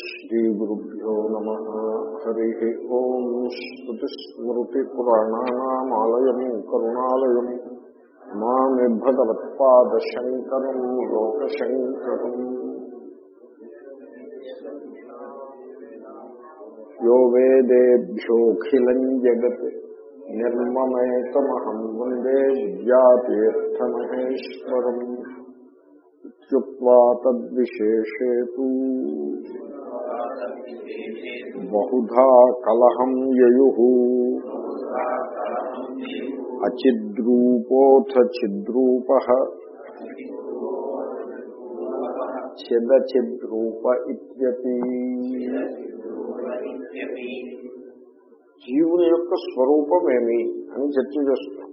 శ్రీగురుభ్యో నమ హరి ఓం శ్రుతిస్మృతిపురాణానామాలయం కరుణాలయం మామి భగవత్పాదశంకరం లోకశంకరం యో వేదేభ్యోఖిలం జగత్ నిర్మమేతమహం వందే విద్యాతీర్థమహేశ్వరం ఇత్యుక్త్వా తద్విశేషేతు బహుధా కలహం యయు అచిద్రూపోథ చిద్రూప చిదచిద్రూప ఇత్యపి జీవుని యొక్క స్వరూపమేమి అని చర్చ చేస్తున్నాం.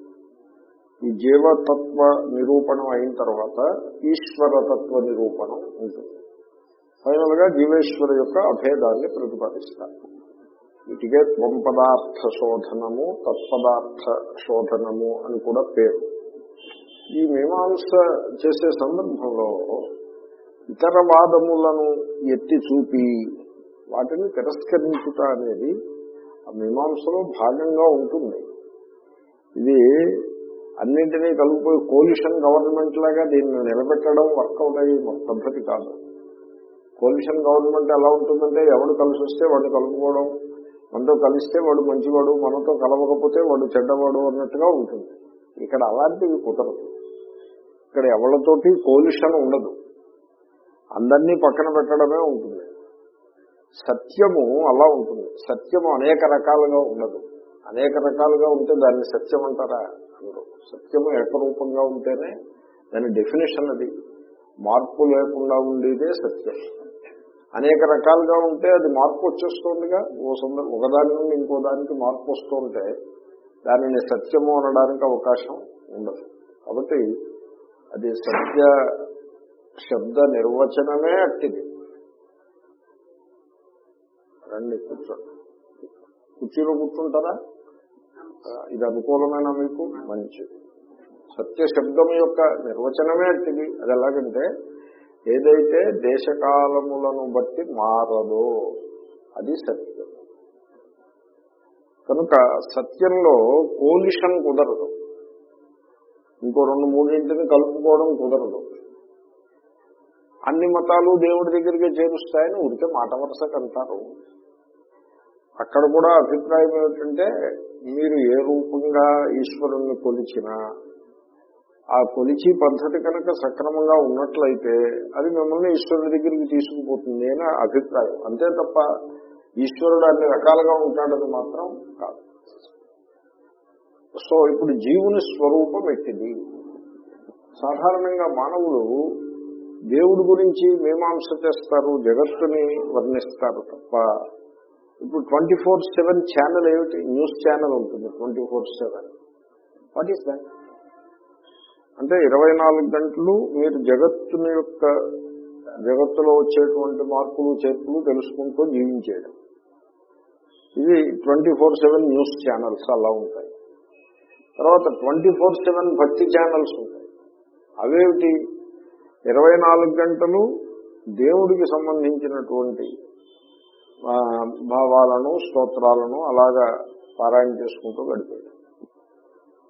ఈ జీవతత్వ నిరూపణం అయిన తర్వాత ఈశ్వరతత్వ నిరూపణం ఉంటుంది. ఫైనల్గా జీవేశ్వరు యొక్క అభేదాన్ని ప్రతిపాదిస్తారు. వీటికే త్వం పదార్థ శోధనము తత్పదార్థ శోధనము అని కూడా పేరు. ఈ మీమాంస చేసే సందర్భంలో ఇతర వాదములను ఎత్తి చూపి వాటిని తిరస్కరించుట అనేది ఆ మీమాంసలో భాగంగా ఉంటుంది. ఇది అన్నింటినీ కలిగిపోయి కోలిషన్ గవర్నమెంట్ లాగా దీన్ని నిలబెట్టడం వర్కౌట్ అయ్యే పద్ధతి కాదు. కోలిషన్ గవర్నమెంట్ ఎలా ఉంటుందంటే ఎవడు కలిసి వస్తే వాడు కలుపుకోవడం మనతో కలిస్తే వాడు మంచివాడు మనతో కలవకపోతే వాడు చెడ్డవాడు అన్నట్టుగా ఉంటుంది. ఇక్కడ అలాంటివి కుదరదు. ఇక్కడ ఎవరితోటి కోలిషన్ ఉండదు. అందరినీ పక్కన పెట్టడమే ఉంటుంది. సత్యము అలా ఉంటుంది. సత్యము అనేక రకాలుగా ఉండదు. అనేక రకాలుగా ఉంటే దాన్ని సత్యం అంటారా అందరూ. సత్యము ఏకరూపంగా ఉంటేనే దాని డెఫినేషన్ అది. మార్పు లేకుండా ఉండేదే సత్యం. అనేక రకాలుగా ఉంటే అది మార్పు వచ్చేస్తుందిగా. ఓ సందర్భం ఒకదాని నుండి ఇంకో దానికి మార్పు వస్తుంటే దానిని సత్యము అనడానికి అవకాశం ఉండదు. కాబట్టి అది సత్య శబ్ద నిర్వచనమే అట్టిది. రండి కూర్చోండి కుర్చీలో కూర్చుంటారా? ఇది అనుకూలమైన మీకు? మంచిది. సత్య శబ్దం యొక్క నిర్వచనమే అట్టిది. అది ఎలాగంటే ఏదైతే దేశకాలములను బట్టి మారదో అది సత్యం. కనుక సత్యంలో కోలిషన్ కుదరదు. ఇంకో రెండు మూడింటిని కలుపుకోవడం కుదరదు. అన్ని మతాలు దేవుడి దగ్గరికి చేరుస్తాయని ఉడితే మాట వరుసకు అంటారు. అక్కడ కూడా అభిప్రాయం ఏమిటంటే మీరు ఏ రూపంగా ఈశ్వరుణ్ణి కొలిచినా ఆ కొలిచి పద్ధతి కనుక సక్రమంగా ఉన్నట్లయితే అది మిమ్మల్ని ఈశ్వరుడి దగ్గరికి తీసుకుపోతుంది అని అభిప్రాయం. అంతే తప్ప ఈశ్వరుడు అన్ని రకాలుగా ఉంటాడని మాత్రం కాదు. సో ఇప్పుడు జీవుని స్వరూపం ఎట్టిది? సాధారణంగా మానవులు దేవుడి గురించి మీమాంస చేస్తారు జగత్తుని వర్ణిస్తారు తప్ప ఇప్పుడు ట్వంటీ ఫోర్ సెవెన్ ఛానల్ ఏమిటి? న్యూస్ ఛానల్ ఉంటుంది twenty four seven. What is that? అంటే ఇరవై నాలుగు గంటలు మీరు జగత్తుని యొక్క జగత్తులో వచ్చేటువంటి మార్పులు చేర్పులు తెలుసుకుంటూ జీవించేయడం. ఇది twenty four seven news channels అలా ఉంటాయి. తర్వాత ట్వంటీ ఫోర్ సెవెన్ భక్తి ఛానల్స్ ఉంటాయి. అవేమిటి? ఇరవై నాలుగు గంటలు దేవుడికి సంబంధించినటువంటి భావాలను స్తోత్రాలను అలాగా పారాయణ చేసుకుంటూ గడిపాడు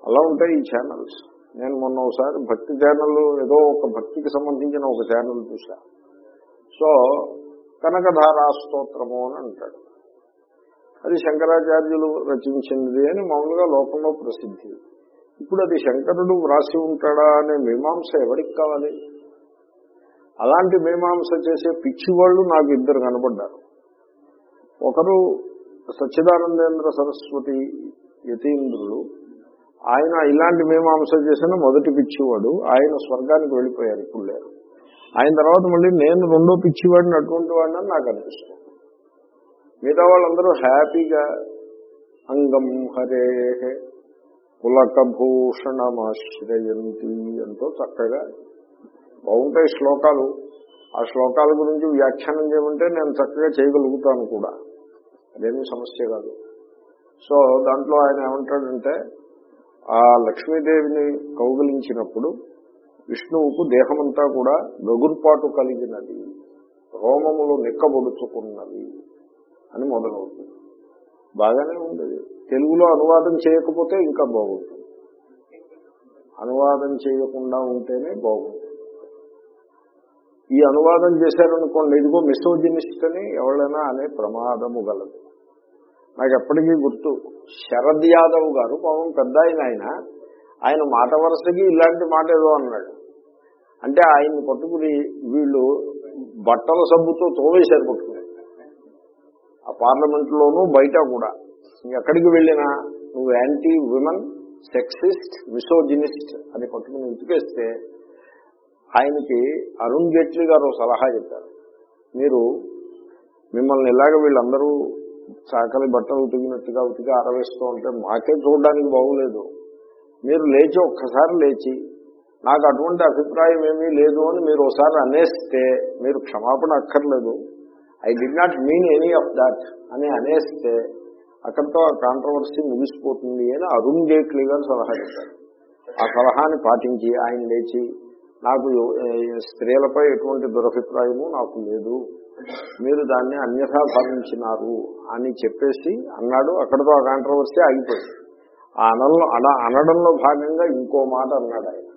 అలా ఉంటాయి ఈ ఛానల్స్. నేను మొన్న ఒకసారి భక్తి ఛానల్ ఏదో ఒక భక్తికి సంబంధించిన ఒక ఛానల్ చూశా. సో కనకధారా స్తోత్రము అని అంటాడు. అది శంకరాచార్యులు రచించింది అని మామూలుగా లోకంలో ప్రసిద్ధి. ఇప్పుడు అది శంకరుడు వ్రాసి ఉంటాడా అనే మీమాంస ఎవరికి కావాలి? అలాంటి మీమాంస చేసే పిచ్చి వాళ్ళు నాకు ఇద్దరు కనబడ్డారు. ఒకరు సచ్చిదానందేంద్ర సరస్వతి యతీంద్రుడు ఆయన ఇలాంటి మీమాంస చేసిన మొదటి పిచ్చివాడు ఆయన స్వర్గానికి వెళ్ళిపోయారు ఇప్పుడు లేరు. ఆయన తర్వాత మళ్ళీ నేను రెండో పిచ్చివాడిని అటువంటి వాడిని అని నాకు అనిపిస్తుంది. మిగతా వాళ్ళందరూ హ్యాపీగా అంగం హరే పులకభూషణమాశ్రయంతి ఎంతో చక్కగా. బాగుంటాయి శ్లోకాలు. ఆ శ్లోకాల గురించి వ్యాఖ్యానం చేయమంటే నేను చక్కగా చేయగలుగుతాను కూడా. అదేమీ సమస్య కాదు. సో దాంట్లో ఆయన ఏమంటాడంటే ఆ లక్ష్మీదేవిని కౌగలించినప్పుడు విష్ణువుకు దేహమంతా కూడా గగుర్పాటు కలిగినది రోమములు నిక్కబొడుచుకున్నవి అని మొదలవుతుంది. బాగానే ఉంది తెలుగులో అనువాదం చేయకపోతే ఇంకా బాగుంటుంది. అనువాదం చేయకుండా ఉంటేనే బాగుంటుంది. ఈ అనువాదం చేశారనుకోండి ఇదిగో మిసోజినిస్ట్ అని ఎవరైనా అనే ప్రమాదము గలదు. నాకు ఎప్పటికీ గుర్తు. శరద్ యాదవ్ గారు పాపం పెద్ద ఆయన ఆయన. ఆయన మాట వరుసకి ఇలాంటి మాట ఏదో అన్నాడు. అంటే ఆయన్ని పట్టుకుని వీళ్ళు బట్టల సబ్బుతో తోవేశారు పట్టుకుని. ఆ పార్లమెంట్ లోనూ బయట కూడా. ఎక్కడికి వెళ్ళినా నువ్వు యాంటీ విమెన్ సెక్సిస్ట్ మిసోజినిస్ట్ అని పట్టుకుని ఉతికేస్తే ఆయనకి అరుణ్ జైట్లీ గారు ఓ సలహా చెప్పారు. మీరు మిమ్మల్ని ఇలాగ వీళ్ళందరూ చాకలి బట్టలు ఉతికినట్టుగా ఉతికి ఆరవేస్తూ ఉంటే మాకే చూడడానికి బాగులేదు. మీరు లేచి ఒక్కసారి లేచి నాకు అటువంటి అభిప్రాయం ఏమీ లేదు అని మీరు ఒకసారి అనేస్తే మీరు క్షమాపణ అక్కర్లేదు. I did not mean any of that అని అనేస్తే అక్కడితో ఆ కాంట్రవర్సీ ముగిసిపోతుంది అని అరుణ్ జైట్లీ గారు సలహా ఇస్తారు ఆ సలహాని పాటించి ఆయన లేచి నాకు స్త్రీలపై ఎటువంటి దురభిప్రాయము నాకు లేదు. మీరు దాన్ని అన్యథా భావించినారు అని చెప్పేసి అన్నాడు. అక్కడతో ఆ కాంట్రవర్సీ ఆగిపోయింది. ఆ అనడంలో అలా అనడంలో భాగంగా ఇంకో మాట అన్నాడు ఆయన.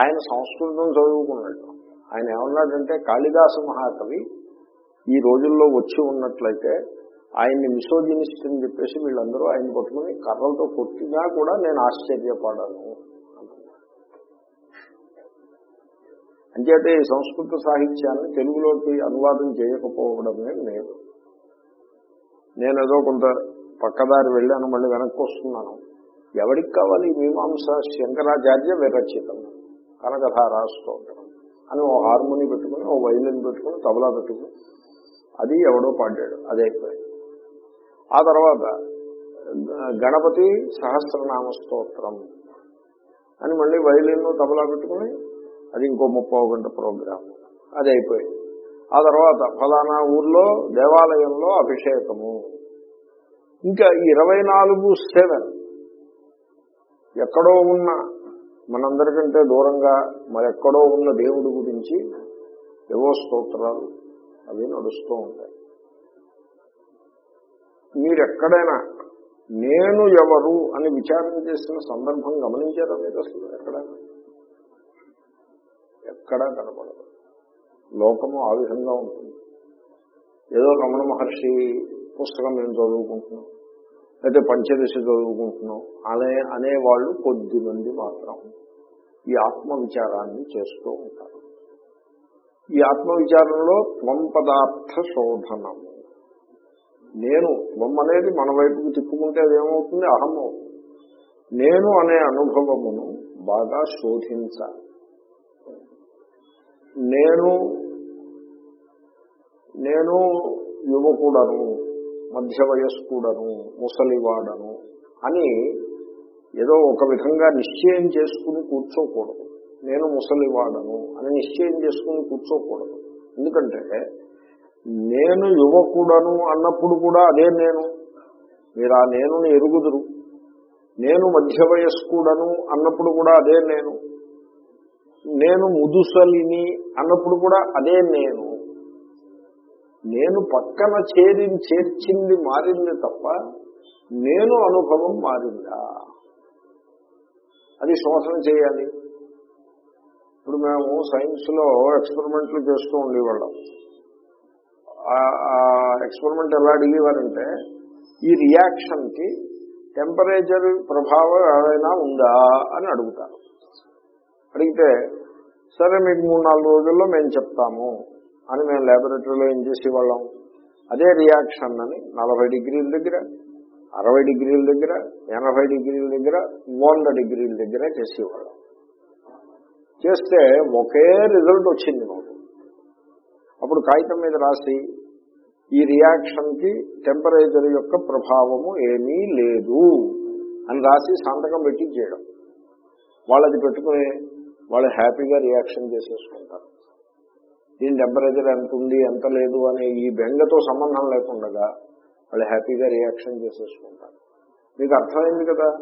ఆయన సంస్కృతం చదువుకున్నాడు. ఆయన ఏమన్నాడంటే కాళిదాస మహాకవి ఈ రోజుల్లో వచ్చి ఉన్నట్లయితే ఆయన్ని మిసోజినిస్ట్ అని చెప్పేసి వీళ్ళందరూ ఆయన పట్టుకుని కర్రలతో కొట్టినా కూడా నేను ఆశ్చర్యపడను. అంచేతే ఈ సంస్కృత సాహిత్యాన్ని తెలుగులోకి అనువాదం చేయకపోవడమే లేదు ఏదో కొంత పక్కదారి వెళ్ళాను మళ్ళీ వెనక్కి వస్తున్నాను. ఎవరికి కావాలి మీమాంస శంకరాచార్య విరచితం? కనకధారా స్తోత్రం అని ఓ హార్మోని పెట్టుకుని ఓ వైలిన్ పెట్టుకుని తబలా పెట్టుకుని అది ఎవడో పాడాడు అదే ఆ తర్వాత గణపతి సహస్రనామ స్తోత్రం అని మళ్ళీ వైలిన్ తబలా పెట్టుకుని అది ఇంకో ముప్పై గంట ప్రోగ్రామ్. అది అయిపోయింది. ఆ తర్వాత ఫలానా ఊర్లో దేవాలయంలో అభిషేకము. ఇంకా ఇరవై నాలుగు సెవెన్ ఎక్కడో ఉన్న మనందరికంటే దూరంగా మరెక్కడో ఉన్న దేవుడి గురించి ఏవో స్తోత్రాలు అవి నడుస్తూ ఉంటాయి. మీరెక్కడైనా నేను ఎవరు అని విచారణ చేసిన సందర్భం గమనించారా మీరు అసలు ఎక్కడైనా? ఎక్కడా కనపడదు లోకము ఆ విధంగా ఉంటుంది. ఏదో రమణ మహర్షి పుస్తకం మేము చదువుకుంటున్నాం అయితే పంచదశ చదువుకుంటున్నాం అనే అనేవాళ్ళు కొద్ది మంది మాత్రం ఈ ఆత్మ విచారాన్ని చేస్తూ ఉంటారు. ఈ ఆత్మ విచారంలో త్వం పదార్థ శోధనము నేను త్వం అనేది మన వైపుకి తిప్పుకుంటే అదేమవుతుంది? అహం అవుతుంది నేను అనే అనుభవమును బాగా శోధించాలి. నేను నేను యువకుడను మధ్య వయస్కుడను ముసలివాడను అని ఏదో ఒక విధంగా నిశ్చయం చేసుకుని కూర్చోకూడదు. నేను ముసలివాడను అని నిశ్చయం చేసుకుని కూర్చోకూడదు. ఎందుకంటే నేను యువకుడను అన్నప్పుడు కూడా అదే నేను. మీరు ఆ నేనుని ఎరుగుదురు. నేను మధ్య వయస్కుడను అన్నప్పుడు కూడా అదే నేను. నేను ముదుసలిని అన్నప్పుడు కూడా అదే నేను. నేను పక్కన చేరి చేర్చింది మారింది తప్ప నేను అనుభవం మారిందా? అది శోషణ చేయాలి. ఇప్పుడు మేము సైన్స్లో ఎక్స్పెరిమెంట్లు చేస్తూ ఉండేవాళ్ళం. ఎక్స్పెరిమెంట్ ఎలా అడిగేవారంటే ఈ రియాక్షన్కి టెంపరేచర్ ప్రభావం ఏదైనా ఉందా అని అడుగుతారు. అడిగితే సరే మీకు మూడు నాలుగు రోజుల్లో మేము చెప్తాము అని మేము ల్యాబొరేటరీలో ఏం చేసేవాళ్ళం? అదే రియాక్షన్ అని నలభై డిగ్రీల దగ్గర అరవై డిగ్రీల దగ్గర ఎనభై డిగ్రీల దగ్గర వంద డిగ్రీల దగ్గర చేసేవాళ్ళం. చేస్తే ఒకే రిజల్ట్ వచ్చింది మాకు. అప్పుడు కాగితం మీద రాసి ఈ రియాక్షన్కి టెంపరేచర్ యొక్క ప్రభావము ఏమీ లేదు అని రాసి సంతకం పెట్టి చేయడం వాళ్ళది పెట్టుకుని వాళ్ళు హ్యాపీగా రియాక్షన్ చేసేసుకుంటారు. దీని టెంపరేచర్ ఎంత ఉంది ఎంత లేదు అనే ఈ బెంగతో సంబంధం లేకుండా వాళ్ళు హ్యాపీగా రియాక్షన్ చేసేసుకుంటారు. మీకు అర్థమైంది కదా?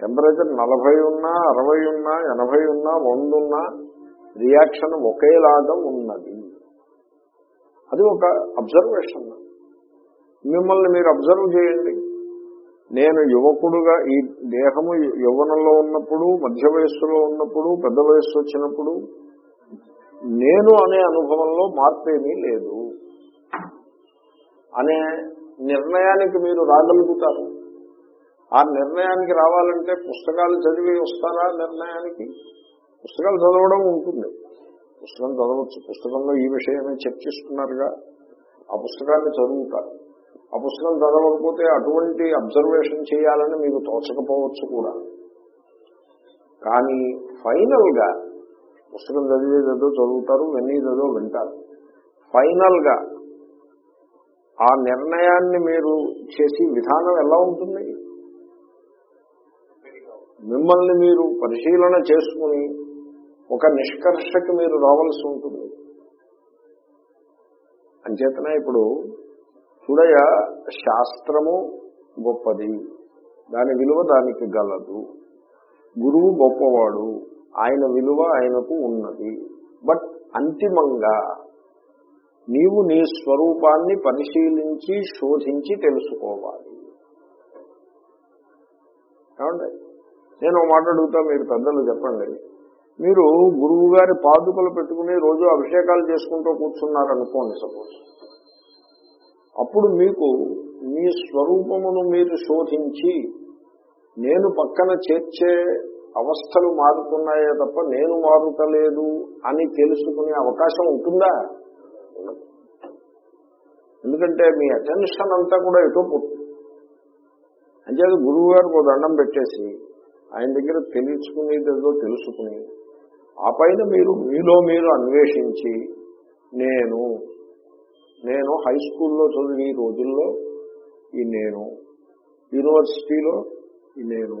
టెంపరేచర్ నలభై ఉన్నా అరవై ఉన్నా ఎనభై ఉన్నా వంద ఉన్నా రియాక్షన్ ఒకేలాగా ఉన్నది. అది ఒక అబ్జర్వేషన్. మిమ్మల్ని మీరు అబ్జర్వ్ చేయండి. నేను యువకుడుగా ఈ దేహము యవ్వనంలో ఉన్నప్పుడు మధ్య వయస్సులో ఉన్నప్పుడు పెద్ద వయస్సు వచ్చినప్పుడు నేను అనే అనుభవంలో మార్పేమీ లేదు. అనే నిర్ణయానికి మీరు రాగలుగుతారు. ఆ నిర్ణయానికి రావాలంటే పుస్తకాలు చదివి వస్తారా నిర్ణయానికి? పుస్తకాలు చదవడం ఉంటుంది. పుస్తకం చదవచ్చు. పుస్తకంలో ఈ విషయమే చర్చిస్తున్నారుగా. ఆ పుస్తకాన్ని చదువుతారు. ఆ పుస్తకం చదవకపోతే అటువంటి అబ్జర్వేషన్ చేయాలని మీకు తోచకపోవచ్చు కూడా. కానీ ఫైనల్గా పుస్తకం చదివేదేదో చదువుతారు వినేదేదో వింటారు. ఫైనల్గా ఆ నిర్ణయాన్ని మీరు చేసి విధానం ఎలా ఉంటుంది? మిమ్మల్ని మీరు పరిశీలన చేసుకుని ఒక నిష్కర్షకు మీరు రావాల్సి ఉంటుంది. అంచేతనే ఇప్పుడు చూడయ శాస్త్రము గొప్పది. దాని విలువ దానికి గలదు. గురువు గొప్పవాడు. ఆయన విలువ ఆయనకు ఉన్నది. బట్ అంతిమంగా నీవు నీ స్వరూపాన్ని పరిశీలించి శోధించి తెలుసుకోవాలి. ఏమండి? నేను మాట అడుగుతా మీరు పెద్దలు చెప్పండి. మీరు గురువు గారి పాదుకలు పెట్టుకుని రోజు అభిషేకాలు చేసుకుంటూ కూర్చున్నారనుకోండి సపోజ్. అప్పుడు మీకు మీ స్వరూపమును మీరు శోధించి నేను పక్కన చేర్చే అవస్థలు మారుతున్నాయే తప్ప నేను మారుతలేదు అని తెలుసుకునే అవకాశం ఉంటుందా? ఎందుకంటే మీ అటెన్షన్ అంతా కూడా ఎటో పోతుంది. అంచేది గురువు గారికి ఒక దండం పెట్టేసి ఆయన దగ్గర తెలుసుకునేదేదో తెలుసుకుని ఆ పైన మీరు మీలో మీరు అన్వేషించి నేను హై స్కూల్లో చదివి రోజుల్లో ఈ నేను. యూనివర్సిటీలో ఈ నేను.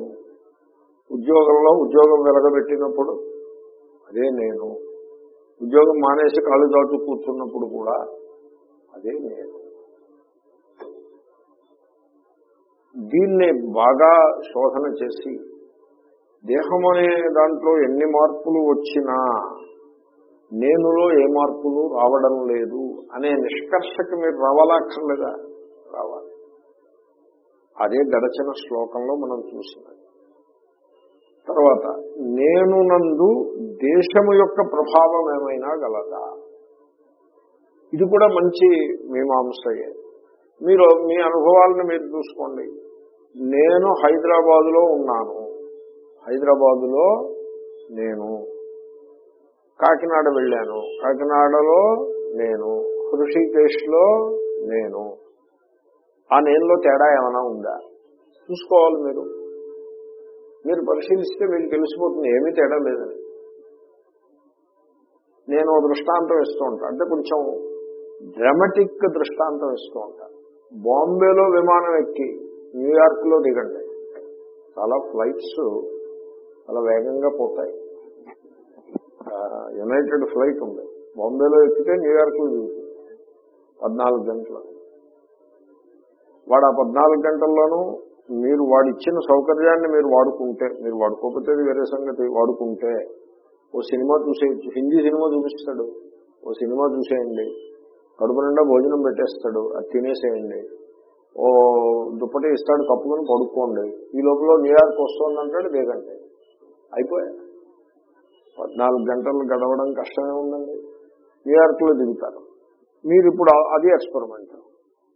ఉద్యోగంలో ఉద్యోగం వెలగబెట్టినప్పుడు అదే నేను. ఉద్యోగం మానేసి కాళ్ళు దాటు కూర్చున్నప్పుడు కూడా అదే నేను. దీన్ని బాగా శోధన చేసి దేహం అనే దాంట్లో ఎన్ని మార్పులు వచ్చినా నేనులో ఏ మార్పులు రావడం లేదు అనే నిష్కర్షకి మీరు రావాలక్కర్లేదా? రావాలి. అదే గడచిన శ్లోకంలో మనం చూసినది తర్వాత నేను నందు దేశము యొక్క ప్రభావం ఏమైనా గలదా? ఇది కూడా మంచి మీమాంసయే. మీరు మీ అనుభవాలను మీరు చూసుకోండి. నేను హైదరాబాదులో ఉన్నాను. హైదరాబాదులో నేను కాకినాడ వెళ్ళాను. కాకినాడలో నేను హృషికేశ్లో నేను. ఆ నేనులో తేడా ఏమైనా ఉందా? చూసుకోవాలి మీరు. మీరు పరిశీలిస్తే మీకు తెలిసిపోతుంది ఏమీ తేడా లేదని. నేను దృష్టాంతం ఇస్తూ ఉంటాను అంటే కొంచెం డ్రామాటిక్ దృష్టాంతం ఇస్తూ ఉంటాను బాంబేలో విమానం ఎక్కి న్యూయార్క్లో దిగండి. చాలా ఫ్లైట్స్ చాలా వేగంగా పోతాయి. యునైటెడ్ ఫ్లైట్ ఉంది. బాంబేలో ఎక్కితే న్యూయార్క్ దిగుతుంది. పద్నాలుగు గంటలు. వాడు ఆ పద్నాలుగు గంటల్లోనూ మీరు వాడు ఇచ్చిన సౌకర్యాన్ని మీరు వాడుకుంటే మీరు వాడుకోకపోతే వేరే సంగతి. వాడుకుంటే ఓ సినిమా చూసేయచ్చు. హిందీ సినిమా చూపిస్తాడు. ఓ సినిమా చూసేయండి. కడుపు నిండా భోజనం పెట్టేస్తాడు. అది తినేసేయండి. ఓ దుప్పటి ఇస్తాడు కప్పుకొని పడుకోండి. ఈ లోపల న్యూయార్క్ వస్తుందంటాడు దిగండి అయిపోయా పద్నాలుగు గంటలు గడవడం కష్టమే ఉందండి. న్యూయార్క్లో దిగుతారు. మీరు ఇప్పుడు అది ఎక్స్పెరిమెంట్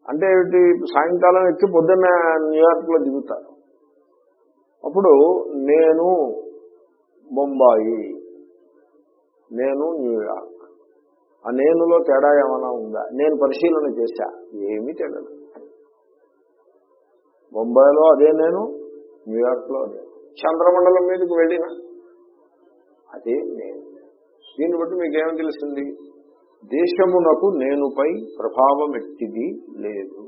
అంటే ఏమిటి? సాయంకాలం ఎక్కి పొద్దున్న న్యూయార్క్లో దిగుతారు. అప్పుడు నేను బొంబాయి నేను న్యూయార్క్ ఆ నేనులో తేడా ఏమైనా ఉందా? నేను పరిశీలన చేశా. ఏమీ తేడా బొంబాయిలో అదే నేను న్యూయార్క్లో అదే. చంద్రమండలం మీదకి వెళ్ళిన అదే నేను దీన్ని బట్టి మీకేం తెలిసింది దేశమునకు నేనుపై ప్రభావం ఎట్టిది? లేదు.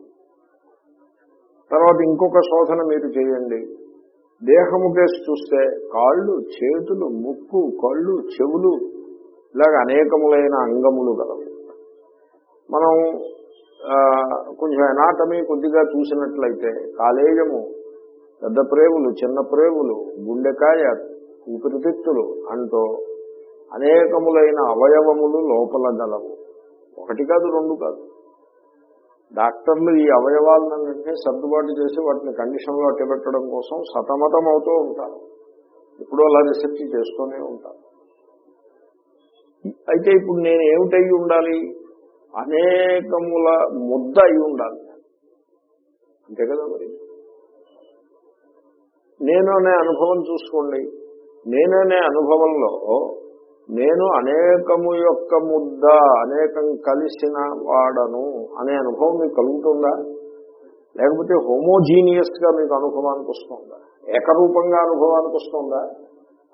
తర్వాత ఇంకొక శోధన మీరు చేయండి. దేహము కేసు చూస్తే కాళ్ళు చేతులు ముక్కు కళ్ళు చెవులు ఇలాగ అనేకములైన అంగములు గలవు మనం కొంచెం ఎనాటమీ కొద్దిగా చూసినట్లయితే కాలేయము పెద్ద ప్రేములు చిన్న ప్రేములు గుండెకాయ ఊపిరితిత్తులు అంటూ అనేకములైన అవయవములు లోపల గలవు. ఒకటి కాదు రెండు కాదు. డాక్టర్లు ఈ అవయవాలన్నింటినీ సర్దుబాటు చేసి వాటిని కండిషన్లో అట్టబెట్టడం కోసం సతమతం అవుతూ ఉంటారు. ఇప్పుడు అలా రీసెర్చ్ చేస్తూనే ఉంటారు. అయితే ఇప్పుడు నేను ఏమిటై ఉండాలి? అనేకముల ముద్ద అయి ఉండాలి. అంతే కదా మరి? నేను అనే అనుభవం చూసుకోండి. నేననే అనుభవంలో నేను అనేకము యొక్క ముద్ద అనేకం కలిసిన వాడను అనే అనుభవం మీకు కలుగుతుందా? లేకపోతే హోమోజీనియస్గా మీకు అనుభవానికి వస్తుందా? ఏకరూపంగా అనుభవానికి వస్తుందా?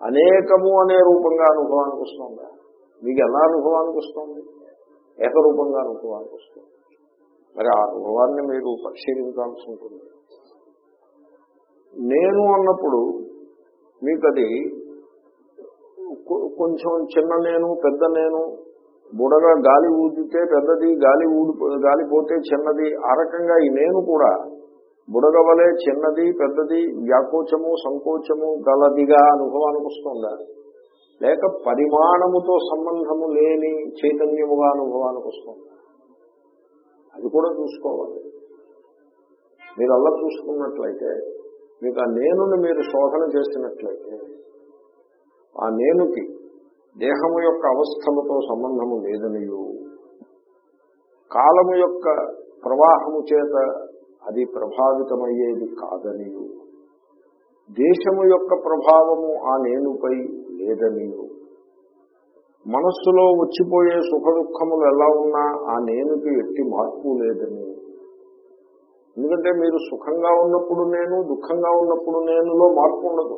అనేకము అనే రూపంగా అనుభవానికి వస్తుందా? మీకు ఎలా అనుభవానికి వస్తుంది? ఏకరూపంగా అనుభవానికి వస్తుంది. మరి ఆ అనుభవాన్ని మీరు పరిశీలించాల్సి ఉంటుంది. నేను అన్నప్పుడు మీకు అది కొంచెం చిన్న నేను పెద్ద నేను బుడగా గాలి ఊదితే పెద్దది గాలి ఊడి గాలి పోతే చిన్నది ఆ రకంగా ఈ నేను కూడా బుడగ వలె చిన్నది పెద్దది వ్యాకోచము సంకోచము గలదిగా అనుభవానికి వస్తుందా లేక పరిమాణముతో సంబంధము లేని చైతన్యముగా అనుభవానికి వస్తుందా అది కూడా చూసుకోవాలి. మీరు అలా చూసుకున్నట్లయితే మీకు ఆ నేనుని మీరు శోధన చేసినట్లయితే ఆ నేనుకి దేహము యొక్క అవస్థలతో సంబంధము లేదనియు. కాలము యొక్క ప్రవాహము చేత అది ప్రభావితమయ్యేది కాదనియు. దేశము యొక్క ప్రభావము ఆ నేనుపై లేదనియు. మనస్సులో వచ్చిపోయే సుఖ దుఃఖములు ఎలా ఉన్నా ఆ నేనుకి ఎట్టి మార్పు లేదని ఎందుకంటే మీరు సుఖంగా ఉన్నప్పుడు నేను దుఃఖంగా ఉన్నప్పుడు నేనులో మార్పు ఉండదు.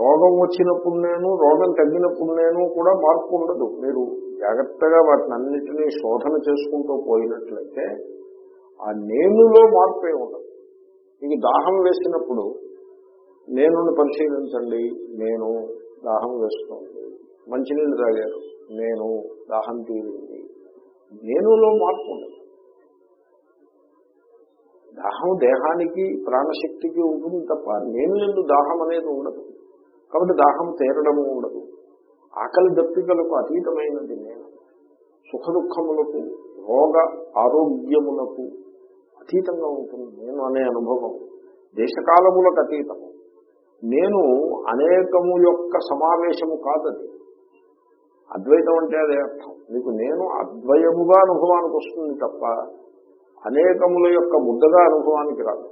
రోగం వచ్చినప్పుడు నేను రోగం తగ్గినప్పుడు నేను కూడా మార్పు ఉండదు. మీరు జాగ్రత్తగా వాటిని అన్నిటినీ శోధన చేసుకుంటూ పోయినట్లయితే ఆ నేనులో మార్పే ఉండదు. మీకు దాహం వేసినప్పుడు నేను పరిశీలించండి. నేను దాహం వేస్తోంది. మంచినీళ్ళు తాగారు. నేను దాహం తీరింది. నేనులో మార్పు ఉండదు. దాహం దేహానికి ప్రాణశక్తికి ఉంటుంది తప్ప నేను నిన్ను దాహం అనేది ఉండదు. కాబట్టి దాహం తీరడము ఉండదు. ఆకలి దప్పికలకు అతీతమైనది నేను. సుఖ దుఃఖములకు రోగ ఆరోగ్యములకు అతీతంగా ఉంటుంది నేను అనే అనుభవం. దేశకాలములకు అతీతము. నేను అనేకము యొక్క సమావేశము కాదది. అద్వైతం అంటే అదే అర్థం. మీకు నేను అద్వయముగా అనుభవానికి వస్తుంది తప్ప అనేకముల యొక్క ముద్దగా అనుభవానికి రాదు.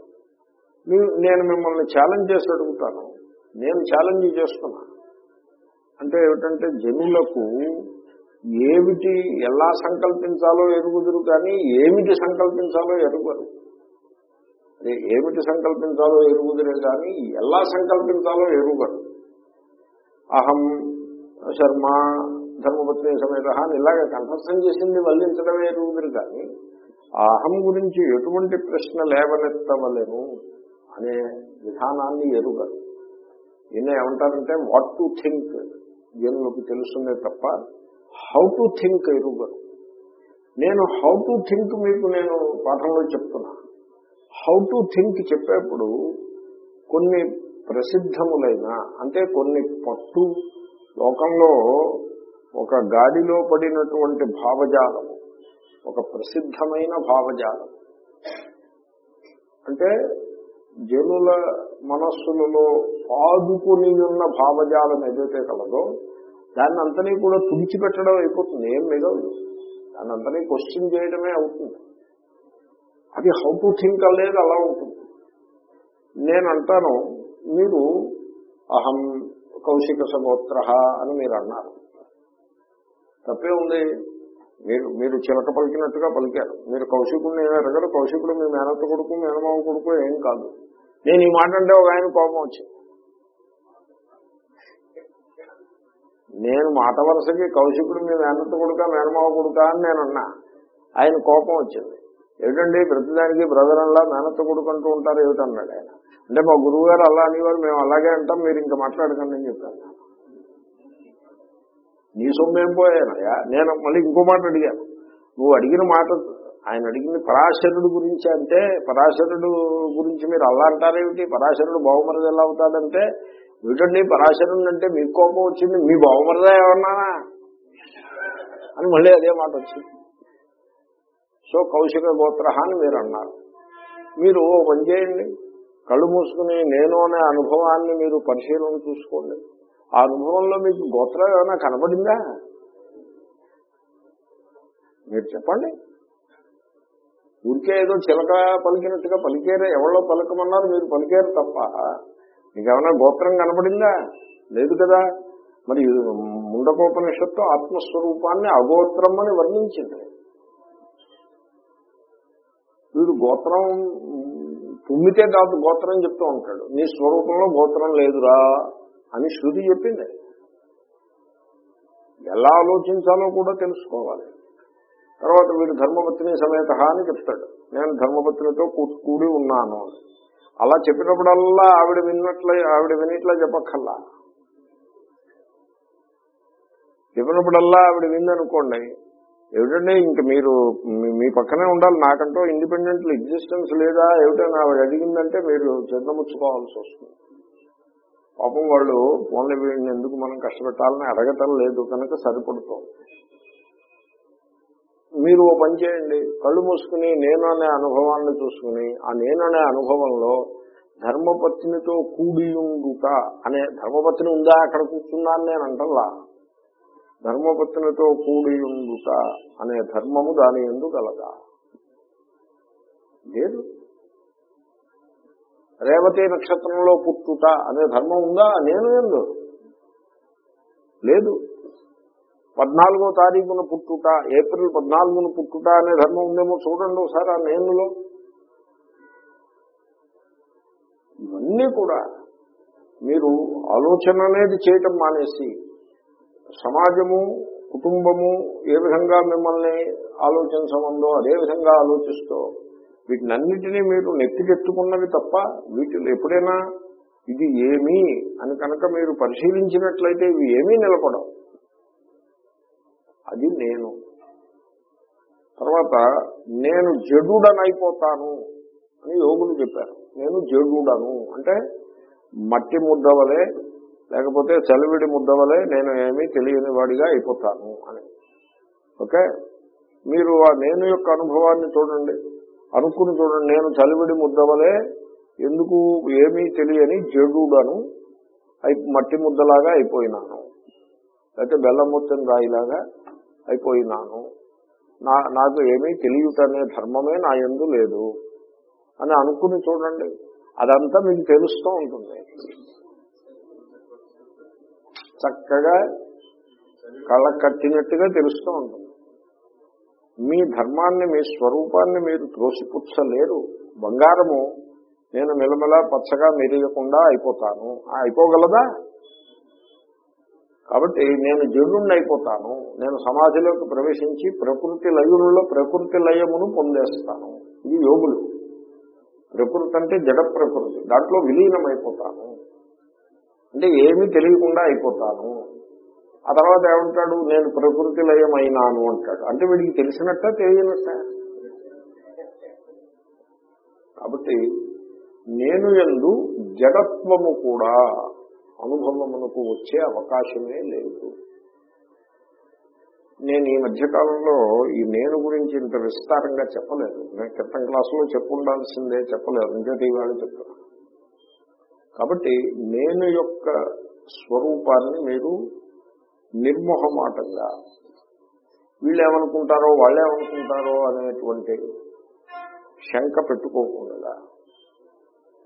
నేను మిమ్మల్ని ఛాలెంజ్ చేసి అడుగుతాను. నేను ఛాలెంజ్ చేస్తున్నా. అంటే ఏమిటంటే జనులకు ఏమిటి ఎలా సంకల్పించాలో ఎరుగుదురు కానీ ఏమిటి సంకల్పించాలో ఎరుగరు. అదే ఏమిటి సంకల్పించాలో ఎరుగుదురే కానీ ఎలా సంకల్పించాలో ఎరుగరు. అహం శర్మ ధర్మపత్ని సమేత అని ఇలాగ కంఠస్థం చేసింది వల్లించడమే ఎరుగుదురు కానీ ఆ అహం గురించి ఎటువంటి ప్రశ్న లేవనెత్తవలేము అనే విధానాన్ని ఎరుగ ఈయన ఏమంటారంటే వాట్ టు థింక్ జనులకు తెలుసునే తప్ప హౌ టు థింక్ ఎరుగరు. నేను హౌ టు థింక్ మీకు నేను పాఠంలో చెప్తున్నా. హౌ టు థింక్ చెప్పేప్పుడు కొన్ని ప్రసిద్ధములైన అంటే కొన్ని పట్టు లోకంలో ఒక గాడిలో పడినటువంటి భావజాలము ఒక ప్రసిద్ధమైన భావజాలం. అంటే జనుల మనస్సులలో పాదుకుని ఉన్న భావజాలం ఏదైతే కలదో దాన్ని అంతనీ కూడా తుడిచిపెట్టడం అయిపోతుంది ఏం మిగలదు దాన్ని అంతనీ క్వశ్చన్ చేయడమే అవుతుంది. అది హౌ టు థింక్ అనేది అలా ఉంటుంది. నేను అంటాను మీరు అహం కౌశిక సమోత్ర అని మీరు అన్నారు. తప్పే ఉంది. మీరు మీరు చిలక పలికినట్టుగా పలికారు. మీరు కౌశికుడిని ఏమీ ఎరగరు కౌశికుడు మీ మేనత్త కొడుకు మేనమావ కొడుకు ఏం కాదు. నేను ఈ మాట అంటే ఒక ఆయన కోపం వచ్చింది. నేను మాట వరుసకి కౌశికుడు మీ మేనత్త కొడుక మేనమావ కొడుక అని నేను అన్నా. ఆయన కోపం వచ్చింది. ఏమిటండి ప్రతిదానికి బ్రదర్ అలా మేనత్త కొడుకు అంటూ ఉంటారు ఏమిటన్నాడు ఆయన. అంటే మా గురువు గారు అలా అనేవారు మేము అలాగే అంటాం మీరు ఇంకా మాట్లాడకండి అని చెప్పాను నీ సొమ్మేం పోయానయా నేను మళ్ళీ ఇంకో మాట అడిగాను నువ్వు అడిగిన మాట ఆయన అడిగింది పరాశరుడు గురించి అంటే పరాశరుడు గురించి మీరు అలా అంటారేమిటి పరాశరుడు బావమరద ఎలా అవుతాడంటే ఏమిటండి పరాశరుడు అంటే మీకు కోపం వచ్చింది మీ బావమరద ఏమన్నానా అని మళ్ళీ అదే మాట వచ్చింది. సో కౌశిక గోత్ర అని మీరు అన్నారు. మీరు పని చేయండి. కళ్ళు మూసుకుని నేను అనే అనుభవాన్ని మీరు పరిశీలన చూసుకోండి. ఆ అనుభవంలో మీకు గోత్రం ఏమైనా కనబడిందా? మీరు చెప్పండి. ఊరికే ఏదో చిలక పలికినట్టుగా పలికేరే ఎవరో పలకమన్నారు మీరు పలికారు తప్ప. మీకు ఏమైనా గోత్రం కనబడిందా? లేదు కదా. మరి ముండకోపనిషత్తు ఆత్మస్వరూపాన్ని అగోత్రం అని వర్ణించింది. వీడు గోత్రం తుమ్మితే కాదు గోత్రం చెప్తూ ఉంటాడు. నీ స్వరూపంలో గోత్రం లేదురా. అని శృతి చెప్పింది. ఎలా ఆలోచించాలో కూడా తెలుసుకోవాలి. తర్వాత వీడు ధర్మపత్ని సమేత అని చెప్తాడు. నేను ధర్మపత్నితో కూడి ఉన్నాను అలా చెప్పినప్పుడల్లా ఆవిడ విన్నట్ల ఆవిడ వినిట్లా చెప్పక్కల్లా చెప్పినప్పుడల్లా ఆవిడ విందనుకోండి ఏమిటంటే ఇంక మీరు మీ- మీ పక్కనే ఉండాలి నాకంటూ ఇండిపెండెంట్ ఎగ్జిస్టెన్స్ లేదా ఏమిటని ఆవిడ అడిగిందంటే మీరు చిన్నముచ్చుకోవాల్సి వస్తుంది. పాపం వాళ్ళు ఫోన్లు వీడిని ఎందుకు మనం కష్టపెట్టాలని అడగటం లేదు కనుక సరిపడుతోంది. మీరు ఓ పని చేయండి. కళ్ళు మూసుకుని నేను అనే అనుభవాన్ని చూసుకుని ఆ నేను అనే అనుభవంలో ధర్మపత్నితో కూడియుండుట అనే ధర్మపత్ని ఉందా అక్కడ కూర్చున్నాను నేను అంటల్లా? ధర్మపత్నితో కూడియుండుట అనే ధర్మము దాని ఎందు లేదు. రేవతి నక్షత్రంలో పుట్టుట అనే ధర్మం ఉందా? నేను ఎందు లేదు. పద్నాలుగో తారీఖున పుట్టుట ఏప్రిల్ పద్నాలుగున పుట్టుట అనే ధర్మం ఉందేమో చూడండి ఒకసారి ఆ నేనులో. ఇవన్నీ కూడా మీరు ఆలోచన అనేది చేయటం మానేసి సమాజము కుటుంబము ఏ విధంగా మిమ్మల్ని ఆలోచించమందో అదే విధంగా ఆలోచిస్తూ వీటినన్నిటినీ మీరు నెత్తికెత్తుకున్నవి తప్ప వీటిని ఎప్పుడైనా ఇది ఏమి అని కనుక మీరు పరిశీలించినట్లయితే ఇవి ఏమీ నిలబడవు. అది నేను. తర్వాత నేను జడుడనైపోతాను అని యోగులు చెప్పారు. నేను జడుడను. అంటే మట్టి ముద్దవలే లేకపోతే చలివిడి ముద్దవలే నేను ఏమీ తెలియని వాడిగా అయిపోతాను అని. ఓకే? మీరు ఆ నేను యొక్క అనుభవాన్ని చూడండి. అనుకుని చూడండి నేను చలివిడి ముద్దవలే ఎందుకు ఏమీ తెలియని జడుడను అయి మట్టి ముద్దలాగా అయిపోయినాను. లేకపోతే బెల్లం ముచ్చని రాయిలాగా అయిపోయినాను. నా నాకు ఏమీ తెలియటనే ధర్మమే నా ఎందు లేదు. అని అనుకుని చూడండి అదంతా మీకు తెలుస్తూ ఉంటుంది. చక్కగా కళ్ళ కట్టినట్టుగా తెలుస్తూ ఉంటుంది. మీ ధర్మాన్ని మీ స్వరూపాన్ని మీరు త్రోసిపుచ్చలేరు. బంగారము నేను మెలమెల పచ్చగా మెరియకుండా అయిపోతాను. అయిపోగలదా? కాబట్టి నేను జడుణ్ణి అయిపోతాను. నేను సమాధిలోకి ప్రవేశించి ప్రకృతి లయులలో ప్రకృతి లయమును పొందేస్తాను. ఇది యోగులు. ప్రకృతి అంటే జడ ప్రకృతి. దాంట్లో విలీనమైపోతాను. అంటే ఏమీ తెలియకుండా అయిపోతాను. ఆ తర్వాత ఏమంటాడు నేను ప్రకృతి లయమైనాను అంటాడు. అంటే వీడికి తెలిసినట్ట తెలియనట్ట కాబట్టి నేను ఎందు జడత్వము కూడా అనుభవమునకు వచ్చే అవకాశమే లేదు. నేను ఈ మధ్యకాలంలో ఈ నేను గురించి ఇంత విస్తారంగా చెప్పలేదు. నేను క్రితం క్లాసులో చెప్పుండాల్సిందే చెప్పలేదు. ఇంకేటి ఇవాళ చెప్తాను కాబట్టి నేను యొక్క స్వరూపాన్ని మీరు నిర్మోహమాటంగా. వీళ్ళు ఏమనుకుంటారో వాళ్ళు ఏమనుకుంటారో అనేటువంటి శంక పెట్టుకోకుండా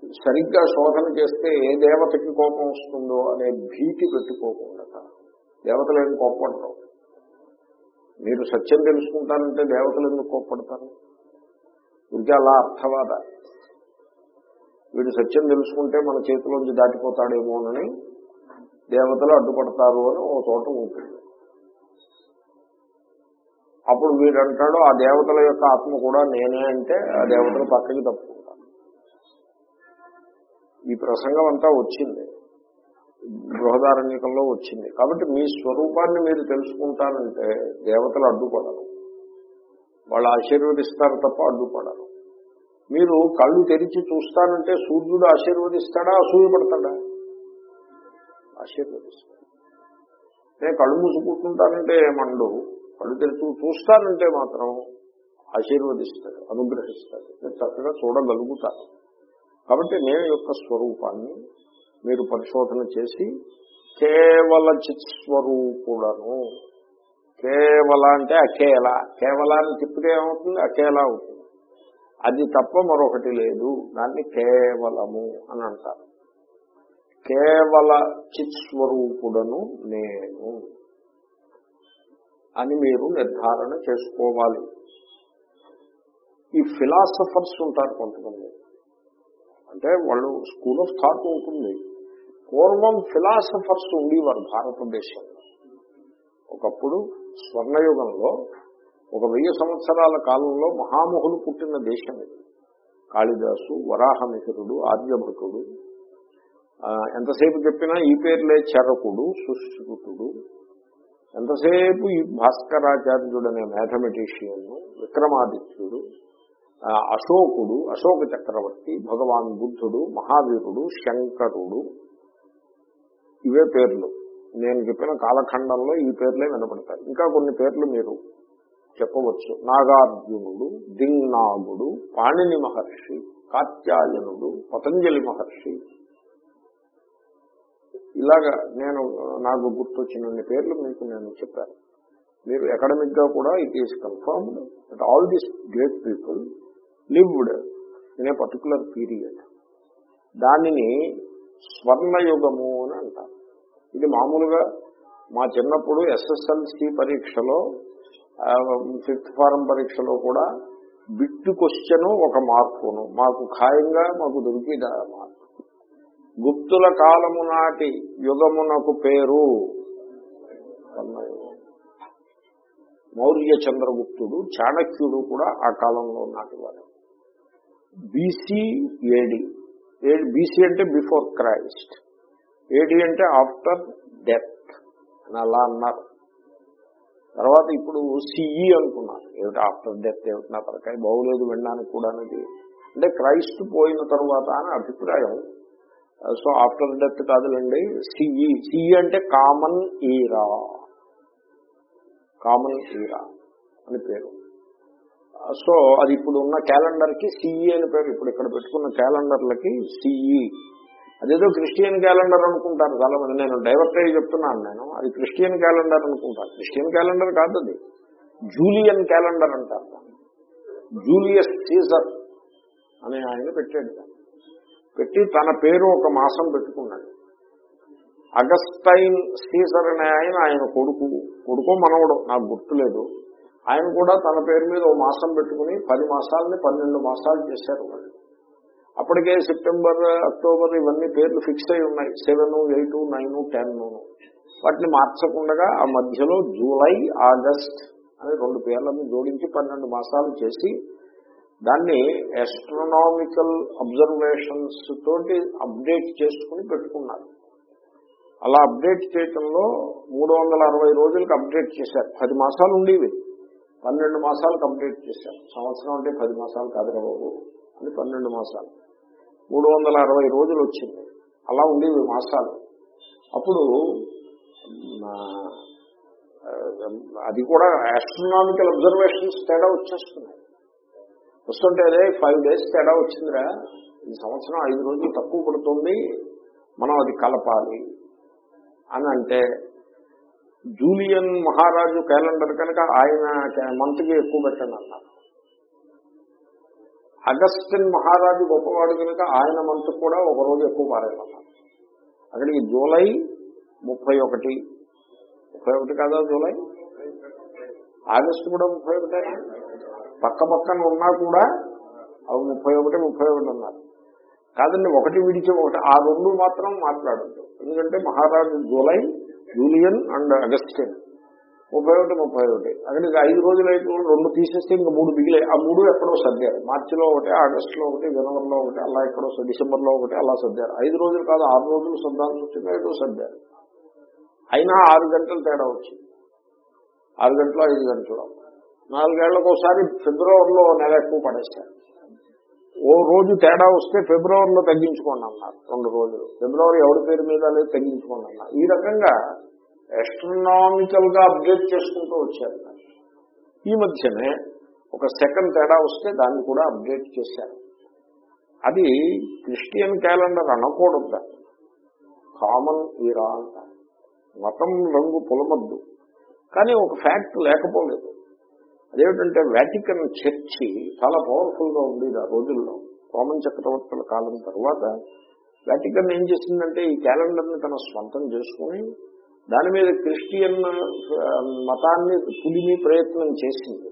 సరిగ్గా శోధన చేస్తే ఏ దేవతకి కోపం వస్తుందో అనే భీతి పెట్టుకోకుండా దేవతలు ఏం కోప్పడతాం మీరు సత్యం తెలుసుకుంటారంటే దేవతలు ఎందుకు కోప్పడతారు? ఇంకా అలా అర్థవాద. వీడు సత్యం తెలుసుకుంటే మన చేతిలోంచి దాటిపోతాడేమోనని దేవతలు అడ్డుపడతారు అని ఓ చోట ఉంటుంది. అప్పుడు వీడంటాడు ఆ దేవతల యొక్క ఆత్మ కూడా నేనే అంటే ఆ దేవతలు పక్కకి తప్పుకుంటారు. ఈ ప్రసంగం అంతా వచ్చింది. బృహదారణ్యకంలో వచ్చింది. కాబట్టి మీ స్వరూపాన్ని మీరు తెలుసుకుంటానంటే దేవతలు అడ్డుపడరు. వాళ్ళు ఆశీర్వదిస్తారు తప్ప అడ్డుపడరు. మీరు కళ్ళు తెరిచి చూస్తానంటే సూర్యుడు ఆశీర్వదిస్తాడా? అసూయపడతాడా ఆశీర్వదిస్తాడు నేను కళ్ళు మూసుకుంటుంటానంటే మండు కళ్ళు తెరిచి చూస్తానంటే మాత్రం ఆశీర్వదిస్తాడు అనుగ్రహిస్తాడు నేను చక్కగా చూడగలుగుతాను. కాబట్టి నేను యొక్క స్వరూపాన్ని మీరు పరిశోధన చేసి కేవల చిత్స్వరూపుడను కేవల అంటే అకేల. కేవలాన్ని చెప్తే ఏమవుతుంది? అకేల అవుతుంది. అది తప్ప మరొకటి లేదు. దాన్ని కేవలము అని అంటారు. కేవల చిత్స్వరూపుడను నేను అని మీరు నిర్ధారణ చేసుకోవాలి. ఈ ఫిలాసఫర్స్ ఉంటారు కొంతమంది. అంటే వాళ్ళు స్కూల్ ఆఫ్ థాట్ ఉంటుంది. పూర్వం ఫిలాసఫర్స్ ఉండేవారు భారతదేశంలో. ఒకప్పుడు స్వర్ణయుగంలో ఒక వెయ్యి సంవత్సరాల కాలంలో మహామహులు పుట్టిన దేశం ఇది. కాళిదాసు వరాహమిహిరుడు ఆర్యభటుడు ఎంతసేపు చెప్పినా ఈ పేర్లే చరకుడు సుశ్రుతుడు. ఎంతసేపు ఈ భాస్కరాచార్యుడు అనే మ్యాథమెటిషియన్ విక్రమాదిత్యుడు అశోకుడు అశోక చక్రవర్తి భగవాన్ బుద్ధుడు మహావీరుడు శంకరుడు. ఇవే పేర్లు. నేను చెప్పిన కాలఖండంలో ఈ పేర్లే వినపడతాయి. ఇంకా కొన్ని పేర్లు మీరు చెప్పవచ్చు. నాగార్జునుడు దింగ్నాగుడు పాణిని మహర్షి కాత్యాయనుడు పతంజలి మహర్షి ఇలాగా నేను నాకు గుర్తొచ్చినన్ని పేర్లు మీకు నేను చెప్పాను. మీరు అకాడమిక్గా కూడా it is confirmed that all these great people lived in a particular period దానిని స్వర్ణయుగము అని అంటారు. ఇది మామూలుగా మా చిన్నప్పుడు ఎస్ఎస్ఎల్సి పరీక్షలో ఫిఫ్త్ ఫారం పరీక్షలో కూడా బిట్టు క్వశ్చన్ ఒక మార్కును మాకు ఖాయంగా మాకు దొరికిదా? గుప్తుల కాలము నాటి యుగమునకు పేరు మౌర్య చంద్రగుప్తుడు చాణక్యుడు కూడా ఆ కాలంలో నాటివాడు బీసీ ఏడి బీసీ అంటే బిఫోర్ క్రైస్ట్ ఏడి అంటే ఆఫ్టర్ డెత్ అని అలా అన్నారు. తర్వాత ఇప్పుడు సిఈ అనుకున్నారు. ఏమిటి ఆఫ్టర్ డెత్ ఏమిటి నా తరకాయ బాగులేదు వినడానికి కూడా అనేది అంటే క్రైస్ట్ పోయిన తర్వాత అని అభిప్రాయం. సో ఆఫ్టర్ డెత్ కాదులండి. సిఈ సిఈ అంటే కామన్ ఈరా కామన్ ఈరా అని పేరు. Uh, సో అది ఇప్పుడు ఉన్న క్యాలెండర్కి సిఈ అని పేరు. ఇప్పుడు ఇక్కడ పెట్టుకున్న క్యాలెండర్లకి సిఈ అదేదో క్రిస్టియన్ క్యాలెండర్ అనుకుంటారు చాలా మంది నేను డైవర్ట్ అయ్యి చెప్తున్నాను నేను. అది క్రిస్టియన్ క్యాలెండర్ అనుకుంటాను క్రిస్టియన్ క్యాలెండర్ కాదు అది. జూలియన్ క్యాలెండర్ అంటారు జూలియస్ సీజర్ అని ఆయన పెట్టాడు దాన్ని. పెట్టి తన పేరు ఒక మాసం పెట్టుకున్నాడు. అగస్టైన్ సీజర్ అనే ఆయన ఆయన కొడుకు కొడుకు మనవడు నాకు గుర్తులేదు. ఆయన కూడా తన పేరు మీద ఓ మాసం పెట్టుకుని పది మాసాలని పన్నెండు మాసాలు చేశారు వాళ్ళు. అప్పటికే సెప్టెంబర్ అక్టోబర్ ఇవన్నీ పేర్లు ఫిక్స్ అయి ఉన్నాయి. సెవెన్ ఎయిట్ నైన్ టెన్ వాటిని మార్చకుండా ఆ మధ్యలో జూలై ఆగస్ట్ అని రెండు పేర్లను జోడించి పన్నెండు మాసాలు చేసి దాన్ని ఎస్ట్రోనామికల్ అబ్జర్వేషన్స్ తోటి అప్డేట్ చేసుకుని పెట్టుకున్నారు. అలా అప్డేట్ చేయటంలో మూడు వందల అరవై రోజులకు అప్డేట్ చేశారు. పది మాసాలు ఉండేవి. పన్నెండు మాసాలకు అప్డేట్ చేశారు. సంవత్సరం అంటే పది మాసాలు కాదురా బాబు అని పన్నెండు మాసాలు. మూడు వందల అరవై రోజులు వచ్చింది. అలా ఉండేవి మాసాలు. అప్పుడు అది కూడా ఆస్ట్రనామికల్ అబ్జర్వేషన్స్ తేడా వచ్చేస్తున్నాయి. వస్తుంటే అదే ఫైవ్ డేస్ తేడా వచ్చిందిరా. ఈ సంవత్సరం ఐదు రోజులు తక్కువ పడుతుంది మనం అది కలపాలి అని అంటే జూలియన్ మహారాజు క్యాలెండర్ కనుక ఆయన మంత్కి ఎక్కువ పెట్టండి అన్నారు. అగస్టిన్ మహారాజు గొప్పవాడు కనుక ఆయన మంత్ కూడా ఒక రోజు ఎక్కువ పారేయమన్నారు. అక్కడికి జూలై ముప్పై ఒకటి. ముప్పై ఒకటి కాదా జూలై? ఆగస్టు కూడా ముప్పై ఒకటే పక్క పక్కన ఉన్నా కూడా అవి ముప్పై ఒకటి ముప్పై ఒకటి ఉన్నారు కాదండి ఒకటి విడిచి ఒకటి. ఆ రెండు మాత్రం మాట్లాడద్దు. ఎందుకంటే మహారాజు జూలై జూలియన్ అండ్ అగస్టిన్. ముప్పై ఒకటి ముప్పై ఒకటి. అక్కడ ఐదు రోజులు అయితే రెండు తీసేస్తే ఇంకా మూడు మిగిలే. ఆ మూడు ఎక్కడో సర్దారు. మార్చిలో ఒకటి ఆగస్టులో ఒకటి జనవరిలో ఒకటి అలా ఎక్కడో డిసెంబర్లో ఒకటి అలా సర్దారు. ఐదు రోజులు కాదు ఆరు రోజులు సర్దాల్సి వచ్చింది ఐదో సర్దారు. అయినా ఆరు గంటలు తేడా వచ్చింది. ఆరు గంటలు ఐదు గంటలు. నాలుగేళ్ళకు ఒకసారి ఫిబ్రవరిలో నెల ఎక్కువ పడేశారు. ఓ రోజు తేడా వస్తే ఫిబ్రవరిలో తగ్గించుకోండి అన్నారు రెండు రోజులు. ఫిబ్రవరి ఎవరి పేరు మీద లేదు తగ్గించుకోండి అన్నారు. ఈ రకంగా ఎస్ట్రనామికల్గా అప్డేట్ చేసుకుంటూ వచ్చారు. ఈ మధ్యనే ఒక సెకండ్ తేడా వస్తే దాన్ని కూడా అప్డేట్ చేశారు. అది క్రిస్టియన్ క్యాలెండర్ అనకూడదు. కామన్ ఈరా అంట. మతం రంగు పులమద్దు. కానీ ఒక ఫ్యాక్ట్ లేకపోలేదు. అదేమిటంటే వాటికన్ చర్చి చాలా పవర్ఫుల్గా ఉండేది ఆ రోజుల్లో. రోమన్ చక్రవర్తుల కాలం తర్వాత వాటికన్ ఏం చేసిందంటే ఈ క్యాలెండర్ని తన స్వంతం చేసుకుని దాని మీద క్రిస్టియన్ మతాన్ని పులిమి ప్రయత్నం చేసింది.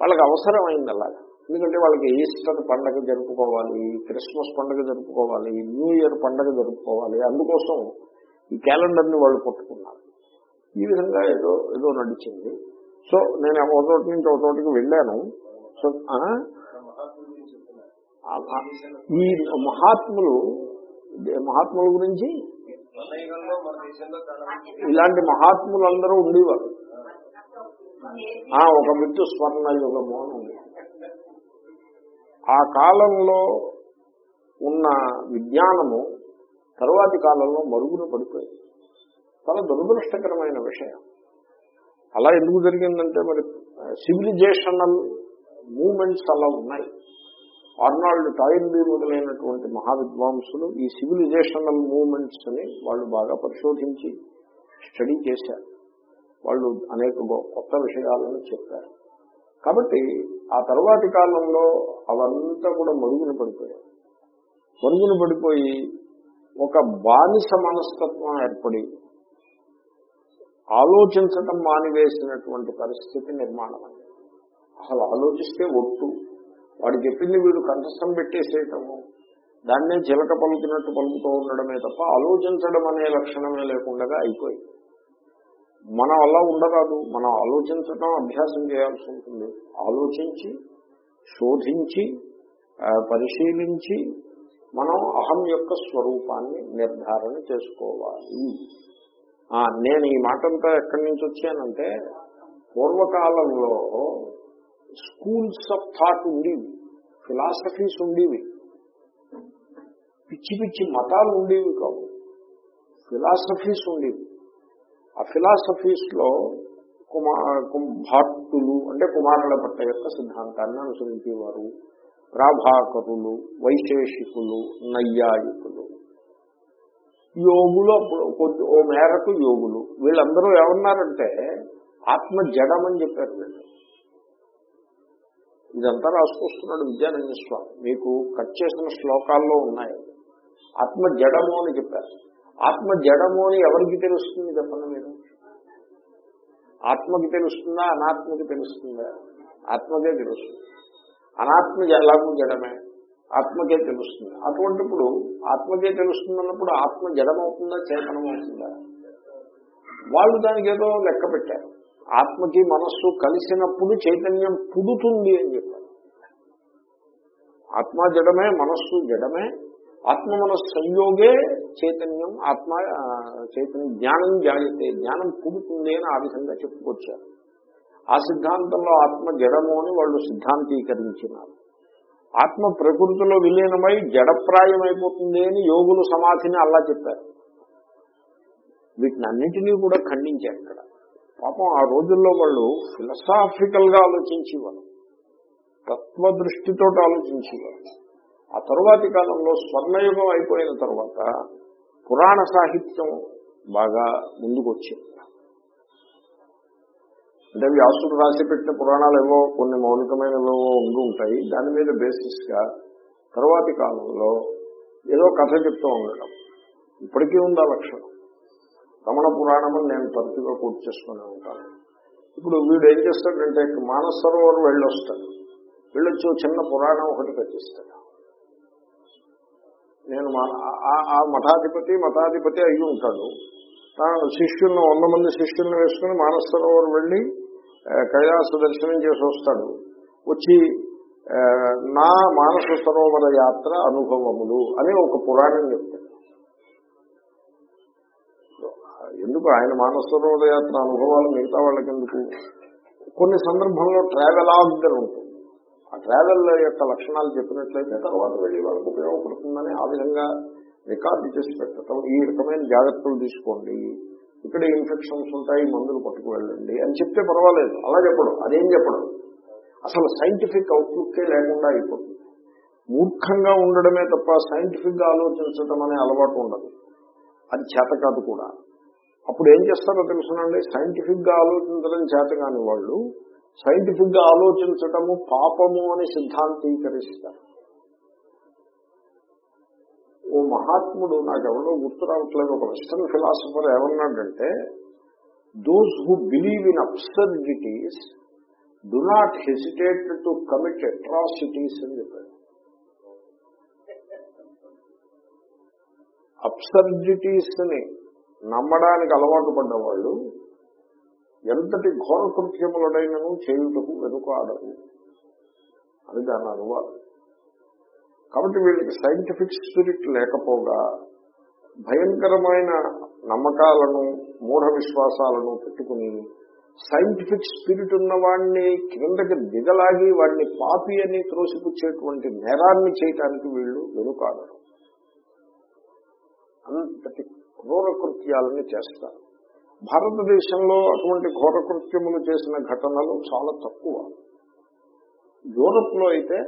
వాళ్ళకి అవసరమైంది అలాగా ఎందుకంటే వాళ్ళకి ఈస్టర్ పండగ జరుపుకోవాలి క్రిస్మస్ పండగ జరుపుకోవాలి న్యూ ఇయర్ పండగ జరుపుకోవాలి. అందుకోసం ఈ క్యాలెండర్ని వాళ్ళు పట్టుకున్నారు ఈ విధంగా ఏదో ఏదో నడిచింది. సో నేను ఒక చోటు నుంచి ఒక చోటికి వెళ్ళాను. సో ఈ మహాత్ములు మహాత్ముల గురించి? ఇలాంటి మహాత్ములు అందరూ ఇలాంటి మహాత్ములందరూ ఉండేవారు. ఒక మిట్టు స్వర్ణయుగము అని ఉంది. ఆ కాలంలో ఉన్న విజ్ఞానము తరువాతి కాలంలో మరుగున పడిపోయింది. చాలా దురదృష్టకరమైన విషయం. అలా ఎందుకు జరిగిందంటే మరి సివిలైజేషనల్ మూమెంట్స్ అలా ఉన్నాయి. ఆర్నాల్డ్ టాయిన్బీ మొదలైనటువంటి మహావిద్వాంసులు ఈ సివిలైజేషనల్ మూమెంట్స్ని వాళ్ళు బాగా పరిశోధించి స్టడీ చేశారు. వాళ్ళు అనేక కొత్త విషయాలను చెప్పారు. కాబట్టి ఆ తర్వాతి కాలంలో అవంతా కూడా మరుగున పడిపోయాయి. మరుగున పడిపోయి ఒక బానిస మనస్తత్వం ఏర్పడి ఆలోచించటం మానివేసినటువంటి పరిస్థితి నిర్మాణం అసలు ఆలోచిస్తే ఒట్టు. వాడు చెప్పింది వీడు కంఠస్థం పెట్టేసేయటము. దాన్నే చిలక పలుకినట్టు పలుకుతూ ఉండడమే తప్ప ఆలోచించడం అనే లక్షణమే లేకుండా అయిపోయింది. మనం అలా ఉండరాదు. మనం ఆలోచించటం అభ్యాసం చేయాల్సి ఉంటుంది. ఆలోచించి శోధించి పరిశీలించి మనం అహం యొక్క స్వరూపాన్ని నిర్ధారణ చేసుకోవాలి. నేను ఈ మాటంతా ఎక్కడి నుంచి వచ్చానంటే పూర్వకాలంలో స్కూల్స్ ఆఫ్ థాట్ ఉండేవి ఫిలాసఫీస్ ఉండేవి. పిచ్చి పిచ్చి మతాలు ఉండేవి కావు ఫిలాసఫీస్ ఉండేవి. ఆ ఫిలాసఫీస్లో కుమా కుం- అంటే కుమారుల పట్ట యొక్క సిద్ధాంతాన్ని అనుసరించేవారు. ప్రాభాకరులు వైశేషికులు నైయాయికులు. యోగులు అప్పుడు కొద్ది ఓ మేరకు యోగులు. వీళ్ళందరూ ఏమన్నారంటే ఆత్మ జడమని చెప్పారు వీళ్ళు. ఇదంతా రాసుకొస్తున్నాడు విద్యానంద స్వామి మీకు కట్ చేసిన శ్లోకాల్లో ఉన్నాయి. ఆత్మ జడము అని చెప్పారు. ఆత్మ జడము అని ఎవరికి తెలుస్తుంది చెప్పండి మీరు? ఆత్మకి తెలుస్తుందా అనాత్మకి తెలుస్తుందా? ఆత్మకే తెలుస్తుంది. అనాత్మ ఎలాగూ జడమే. ఆత్మకే తెలుస్తుంది. అటువంటిప్పుడు ఆత్మకే తెలుస్తుంది అన్నప్పుడు ఆత్మ జడమవుతుందా చేతనమవుతుందా? వాళ్ళు దానికి ఏదో లెక్క పెట్టారు. ఆత్మకి మనస్సు కలిసినప్పుడు చైతన్యం పుడుతుంది అని చెప్పారు. ఆత్మ జడమే మనస్సు జడమే ఆత్మ మనస్సు సంయోగే చైతన్యం ఆత్మ చైతన్యం జ్ఞానం జాగితే జ్ఞానం పుడుతుంది అని ఆ విధంగా చెప్పుకొచ్చారు. ఆ సిద్ధాంతంలో ఆత్మ జడము అని వాళ్ళు సిద్ధాంతీకరించినారు. ఆత్మ ప్రకృతిలో విలీనమై జడప్రాయమైపోతుంది అని యోగులు సమాధిని అల్లా చెప్పారు. వీటిని అన్నింటినీ కూడా ఖండించారు ఇక్కడ. పాపం ఆ రోజుల్లో వాళ్ళు ఫిలసాఫికల్గా ఆలోచించేవారు. తత్వ దృష్టితో ఆలోచించేవారు. ఆ తరువాతి కాలంలో స్వర్ణయుగం అయిపోయిన తర్వాత పురాణ సాహిత్యం బాగా ముందుకు వచ్చింది అంటే వ్యాసుడు రాసి పెట్టిన పురాణాలు ఏవో కొన్ని మౌలికమైనవేవో ఉండి ఉంటాయి. దాని మీద బేసిస్గా తరువాతి కాలంలో ఏదో కథ చెప్తూ ఉండడం ఇప్పటికీ ఉంది ఆ లక్షణం. రమణ పురాణం అని నేను తరచుగా పూర్తి చేసుకునే ఉంటాను. ఇప్పుడు వీడు ఏం చేస్తాడంటే మానసరోవరం వెళ్ళొస్తాడు. వెళ్ళొచ్చి చిన్న పురాణం ఒకటి కట్టిస్తాడు నేను మా ఆ- ఆ మఠాధిపతి మఠాధిపతి అయి ఉంటాడు. శిష్యులను వంద మంది శిష్యులను వేసుకుని మానసరోవరం వెళ్ళి కైలాస దర్శనం చేసి వస్తాడు. వచ్చి నా మానస సరోవర యాత్ర అనుభవములు అని ఒక పురాణం చెప్తాడు. ఎందుకు ఆయన మానస సరోవర యాత్ర అనుభవాలు మిగతా వాళ్ళకి ఎందుకు కొన్ని సందర్భంలో ట్రావెల్ ఆగ్దర్ ఉంటుంది. ఆ ట్రావెల్ యొక్క లక్షణాలు చెప్పినట్లయితే తర్వాత వెళ్ళి వాళ్ళకి ఉపయోగపడుతుందని ఆ విధంగా రికార్డు చేసి పెట్టడం. ఈ రకమైన జాగ్రత్తలు తీసుకోండి. ఇక్కడ ఇన్ఫెక్షన్స్ ఉంటాయి మందులు పట్టుకువెళ్ళండి అని చెప్తే పర్వాలేదు. అలా చెప్పడం అదేం చెప్పడం? అసలు సైంటిఫిక్ అవుట్లుక్కే లేకుండా అయిపోతుంది. మూర్ఖంగా ఉండడమే తప్ప సైంటిఫిక్గా ఆలోచించడం అనే అలవాటు ఉండదు. అది చేత కాదు కూడా. అప్పుడు ఏం చేస్తారో తెలుసునండి. సైంటిఫిక్గా ఆలోచించడం చేత కాని వాళ్ళు సైంటిఫిక్గా ఆలోచించటము పాపము అని సిద్ధాంతీకరిస్తారు. ఓ మహాత్ముడు నాకెవరో గుర్తు రావట్లేదు ఒక వెస్టర్న్ ఫిలాసఫర్ ఏమన్నాడంటే those who believe in absurdities do not hesitate to commit atrocities అని చెప్పాడు. అబ్సర్డిటీస్ని నమ్మడానికి అలవాటు పడ్డవాళ్ళు ఎంతటి ఘోర కృత్యములడైనను చేయుటకు వెనుకాడరు అని దాని అనువాదం. కాబట్టి వీళ్ళకి సైంటిఫిక్ స్పిరిట్ లేకపోగా భయంకరమైన నమ్మకాలను మూఢ విశ్వాసాలను పెట్టుకుని సైంటిఫిక్ స్పిరిట్ ఉన్న వాడిని క్రిందకి దిగలాగి వాడిని పాపి అని త్రోసిపుచ్చేటువంటి నేరాన్ని చేయటానికి వీళ్ళు వెనుకాడరు. అంతటి క్రూర కృత్యాలని చేస్తారు. భారతదేశంలో అటువంటి ఘోర కృత్యములు చేసిన ఘటనలు చాలా తక్కువ. యూరప్లో అయితే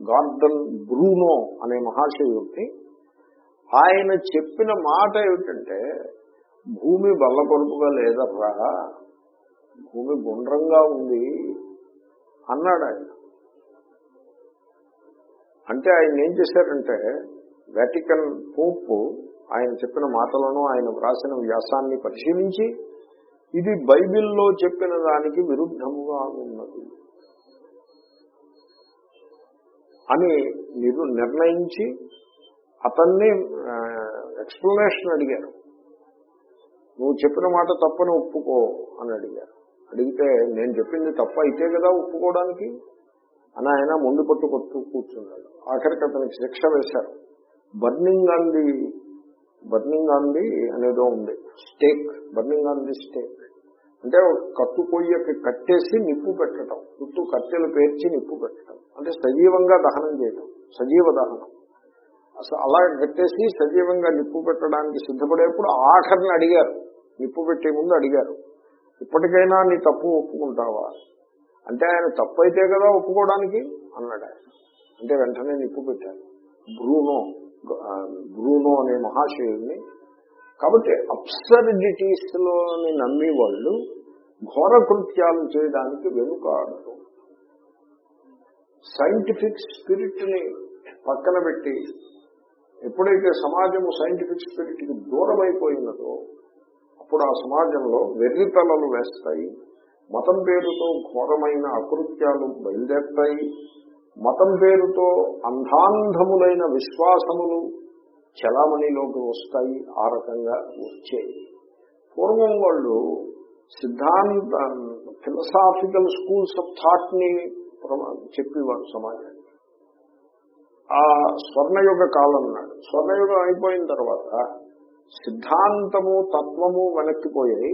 గార్డన్ బ్రూనో అనే మహాశయుడికి ఆయన చెప్పిన మాట ఏమిటంటే భూమి బల్లపరుపుగా లేదర్రా భూమి గుండ్రంగా ఉంది అన్నాడు ఆయన. అంటే ఆయన ఏం చేశారంటే వాటికన్ పోప్ ఆయన చెప్పిన మాటలను ఆయన వ్రాసిన వ్యాసాన్ని పరిశీలించి ఇది బైబిల్లో చెప్పిన దానికి విరుద్ధముగా ఉన్నది. అని నిరు నిర్ణయించి అతన్ని ఎక్స్ప్లెనేషన్ అడిగారు. నువ్వు చెప్పిన మాట తప్పని ఒప్పుకో అని అడిగారు. అడిగితే నేను చెప్పింది తప్ప అయితే కదా ఒప్పుకోవడానికి? అని ఆయన ముందు పట్టు కొట్టు కూర్చున్నాడు. ఆఖరికి అతనికి శిక్ష వేశారు. Burning on the burning on the అనేదో ఉంది. Stake burning on the stake. అంటే ఒక పొయ్యకి కట్టేసి నిప్పు పెట్టడం. చుట్టూ కట్టెలు పేర్చి నిప్పు పెట్టడం. అంటే సజీవంగా దహనం చేయడం సజీవ దహనం. అసలు అలా కట్టేసి సజీవంగా నిప్పు పెట్టడానికి సిద్ధపడేప్పుడు ఆఖరిని అడిగారు. నిప్పు పెట్టే ముందు అడిగారు. ఇప్పటికైనా నీ తప్పు ఒప్పుకుంటావా? అంటే ఆయన తప్పు అయితే కదా ఒప్పుకోవడానికి? అన్నాడు ఆయన. అంటే వెంటనే నిప్పు పెట్టారు. బ్రూనో బ్రూనో అనే మహాశయుడిని కాబట్టి అప్సర్డిటీస్లోని నమ్మి వాళ్ళు ఘోర కృత్యాలు చేయడానికి వెనుకాడరు. సైంటిఫిక్ స్పిరిట్ని పక్కన పెట్టి ఎప్పుడైతే సమాజము సైంటిఫిక్ స్పిరిట్కి దూరం అయిపోయినదో అప్పుడు ఆ సమాజంలో వెర్రితలలు వేస్తాయి మతం పేరుతో ఘోరమైన అకృత్యాలు బయలుదేరుతాయి మతం పేరుతో అంధాంధములైన విశ్వాసములు చలామణిలోకి వస్తాయి ఆ రకంగా వచ్చాయి పూర్వం వాళ్ళు సిద్ధాంత ఫిలసాఫికల్ స్కూల్స్ ఆఫ్ థాట్ని చెప్పేవారు సమాజానికి. ఆ స్వర్ణయుగ కాలం నాడు స్వర్ణయుగం అయిపోయిన తర్వాత సిద్ధాంతము తత్వము వెనక్కిపోయాయి.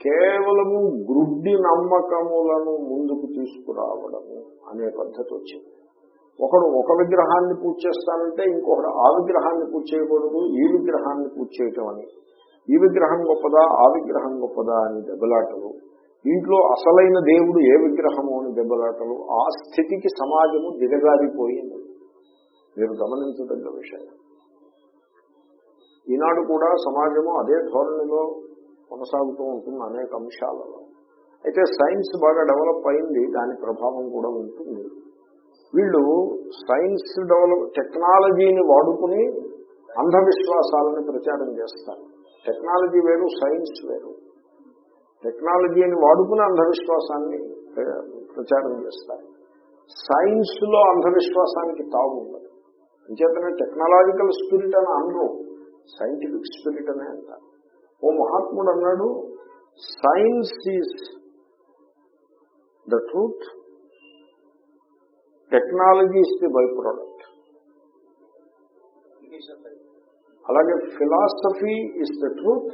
కేవలము గ్రుడ్డి నమ్మకములను ముందుకు తీసుకురావడము అనే పద్ధతి వచ్చింది. ఒకడు ఒక విగ్రహాన్ని పూజ చేస్తానంటే ఇంకొకడు ఆ విగ్రహాన్ని పూజ చేయకూడదు ఈ విగ్రహాన్ని పూజ చేయటం అని. ఈ విగ్రహం గొప్పదా ఆ విగ్రహం గొప్పదా అని దెబ్బలాటలు. ఇంట్లో అసలైన దేవుడు ఏ విగ్రహము అని దెబ్బలాటలు. ఆ స్థితికి సమాజము దిగజారిపోయింది. మీరు గమనించదగ్గ విషయం. ఈనాడు కూడా సమాజము అదే ధోరణిలో కొనసాగుతూ ఉంటుంది అనేక అంశాలలో. అయితే సైన్స్ బాగా డెవలప్ అయింది దాని ప్రభావం కూడా ఉంటుంది. వీళ్ళు సైన్స్ డెవలప్ టెక్నాలజీని వాడుకుని అంధవిశ్వాసాలను ప్రచారం చేస్తారు. టెక్నాలజీ వేరు సైన్స్ వేరు. టెక్నాలజీని వాడుకుని అంధవిశ్వాసాన్ని ప్రచారం చేస్తారు. సైన్స్లో అంధవిశ్వాసానికి తావు ఉండదు అంచేతనే టెక్నాలజికల్ స్పిరిట్ అని అనరు. సైంటిఫిక్ స్పిరిట్ అనే అంటారు. ఓ మహాత్ముడు అన్నాడు science is the truth technology is the byproduct అలాగే philosophy is the truth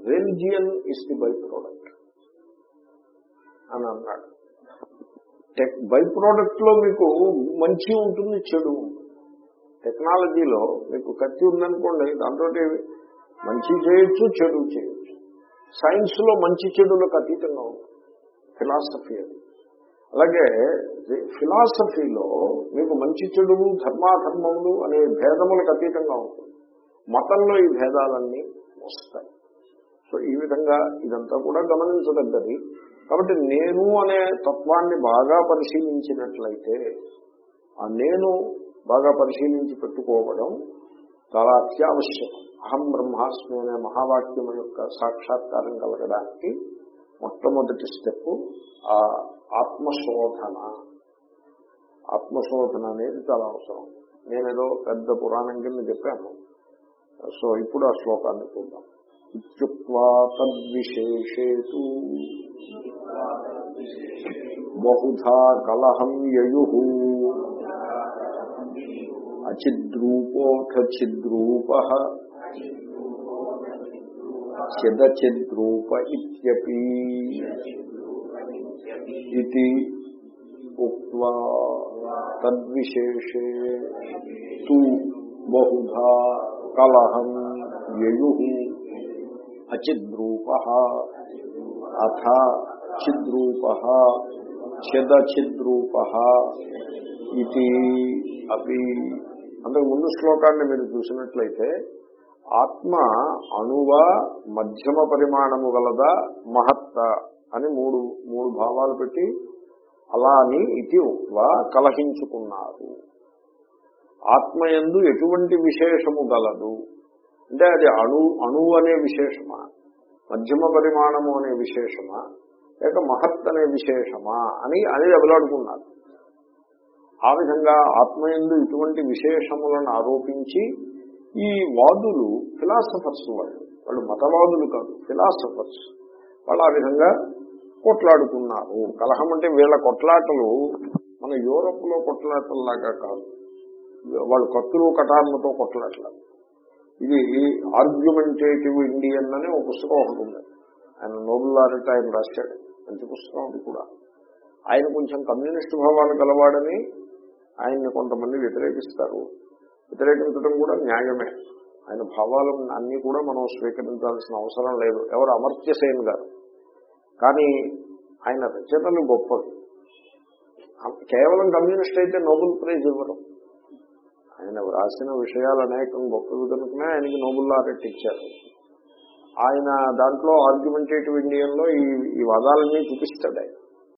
religion is the byproduct అని అన్నాడు. టెక్ బై ప్రోడక్ట్లో మీకు మంచి ఉంటుంది చెడు టెక్నాలజీలో మీకు కత్తి ఉందనుకోండి దాంతో మంచి చేయొచ్చు చెడు చేయొచ్చు. సైన్స్లో మంచి చెడులకు అతీతంగా ఉంటుంది. ఫిలాసఫీ అది. అలాగే ఫిలాసఫీలో మీకు మంచి చెడులు ధర్మాధర్మములు అనే భేదములకు అతీతంగా ఉంటుంది. మతంలో ఈ భేదాలన్నీ వస్తాయి. సో ఈ విధంగా ఇదంతా కూడా గమనించదగ్గది. కాబట్టి నేను అనే తత్వాన్ని బాగా పరిశీలించినట్లయితే ఆ నేను బాగా పరిశీలించి పెట్టుకోవడం చాలా అత్యావశ్యకం. అహం బ్రహ్మాస్మి అనే మహావాక్యం యొక్క సాక్షాత్కారం కలగడానికి మొట్టమొదటి స్టెప్ ఆ ఆత్మశోధన. ఆత్మశోధన అనేది చాలా అవసరం. నేనేదో పెద్ద పురాణం కింద చెప్పాను. సో ఇప్పుడు ఆ శ్లోకాన్ని చూద్దాం. ఇత్యుక్వా తద్విశేషేతు బహుధా కలహం యయు. అచిద్రూపోథ చిద్రూప. చిదచిద్రూప ఇత్యపి. ఇది ఉక్వా తద్విశేషే తు బహుధా కలహం యయు అచిద్రూప అథ చిద్రూప చిదచిద్రూప ఇది అవి అంతకు ముందు శ్లోకాన్ని మీరు చూసినట్లయితే ఆత్మ అణువ మధ్యమ పరిమాణము గలదా మహత్త అని మూడు మూడు భావాలు పెట్టి అలా అని ఇది కలహించుకున్నారు. ఆత్మయందు ఎటువంటి విశేషము గలదు. అంటే అది అణు అణు అనే విశేషమా? మధ్యమ పరిమాణము అనే విశేషమా? లేక మహత్ అనే విశేషమా? అని అని ఎవలాడుకున్నారు ఆ విధంగా ఆత్మయందు ఇటువంటి విశేషములను ఆరోపించి ఈ వాదులు ఫిలాసఫర్స్ వాళ్ళు. వాళ్ళు మతవాదులు కాదు ఫిలాసఫర్స్. వాళ్ళు ఆ విధంగా కొట్లాడుకున్నారు. కలహం అంటే వీళ్ళ కొట్లాటలు మన యూరోప్లో కొట్లాటల్లాగా కాదు. వాళ్ళు కత్తులు కటార్లతో కొట్లాటలు ఇది ఆర్గ్యుమెంటేటివ్ ఇండియన్ అని ఒక పుస్తకం ఒకటి ఉంది. ఆయన నోబుల్ లారెట్ ఆయన రాశాడు. మంచి పుస్తకం అది కూడా. ఆయన కొంచెం కమ్యూనిస్ట్ భావాలు గలవాడని ఆయన్ని కొంతమంది వ్యతిరేకిస్తారు. వ్యతిరేకించడం కూడా న్యాయమే. ఆయన భావాలు అన్ని కూడా మనం స్వీకరించాల్సిన అవసరం లేదు. ఎవరు అమర్త్యసేన్ గారు. కానీ ఆయన రచనలు గొప్పవి. కేవలం కమ్యూనిస్ట్ అయితే నోబెల్ ప్రైజ్ ఇవ్వడం ఆయన వ్రాసిన విషయాలు అనేకం గొప్పవి కనుకనే ఆయనకి నోబెల్ లారెట్ ఇచ్చారు. ఆయన దాంట్లో ఆర్గ్యుమెంటేటివ్ ఇండియన్లో ఈ ఈ వాదాలన్నీ చూపిస్తాడు ఆయన.